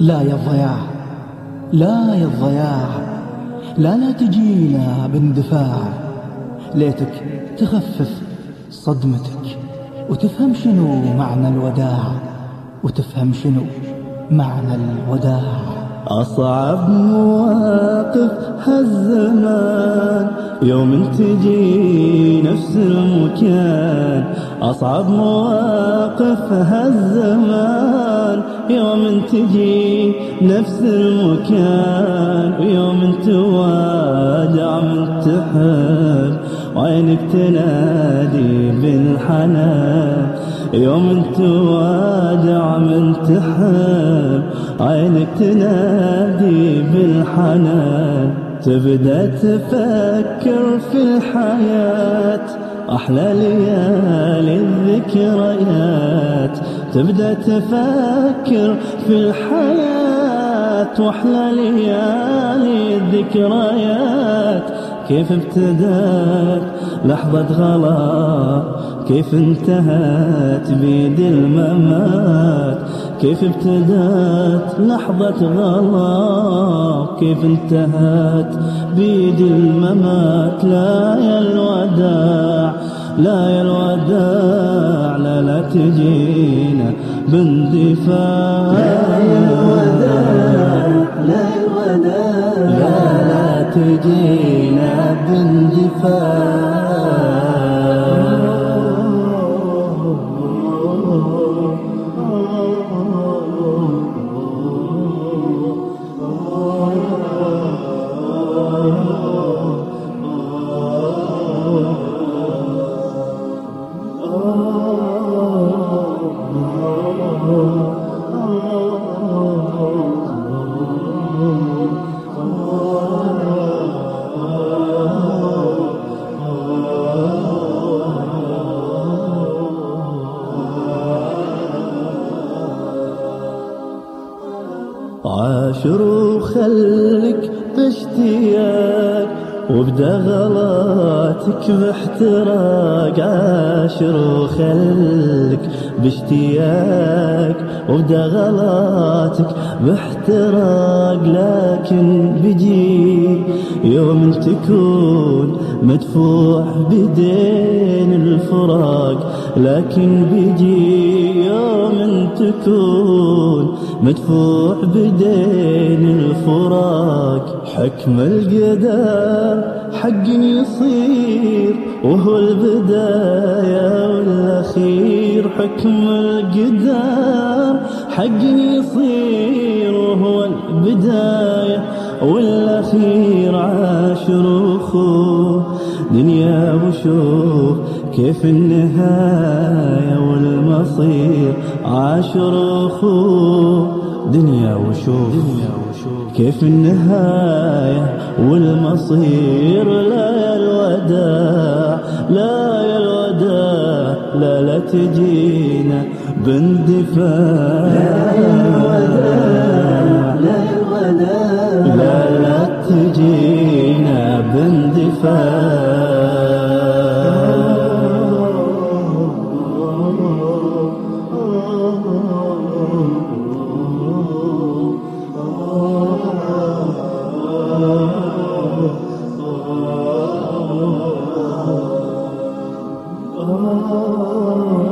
لا يا الضياع لا يا الضياع لا لا تجينا باندفاع. ليتك تخفف صدمتك وتفهم شنو معنى الوداع وتفهم شنو معنى الوداع. أصعب مواقف هالزمان يوم تجي نفس المكان. أصعب مواقف هالزمان. يوم تجي نفس المكان ويوم توادع من تحب وعينك تنادي بالحنان؟ يوم توادع من تحب عينك تنادي بالحنان؟ تبدأ تفكر في الحياة. أحلى ليالي الذكريات. تبدأ تفكر في الحياة وأحلى ليالي الذكريات. كيف ابتدت لحظة غلا. كيف انتهت؟ بيد الممات. كيف ابتدت لحظة غلا كيف انتهت بيد الممات؟ لا يا الوداع لا يا الوداع لا لا تجينا باندفاع. لا يا الوداع لا يا الوداع. لا لا تجينا باندفاع. عاشر وخلك باشتياق وابدأ غلاتك باحتراق. عاشر وخلك باشتياق وابدأ غلاتك باحتراق. لكن بيجي يوم تكون مدفوع بدين الفراق لكن بيجي يوم تكون مدفوع بدين الفراق. حكم القدر حق يصير وهو البداية والأخير. حكم القدر حق يصير وهو البداية والأخير عاشر أخوه دنيا وشوف كيف النهاية والمصير. عاشر أخوه دنيا وشوف كيف النهاية والمصير. لا يا الوداع لا يا الوداع لا لا تجينا باندفاع. Oh.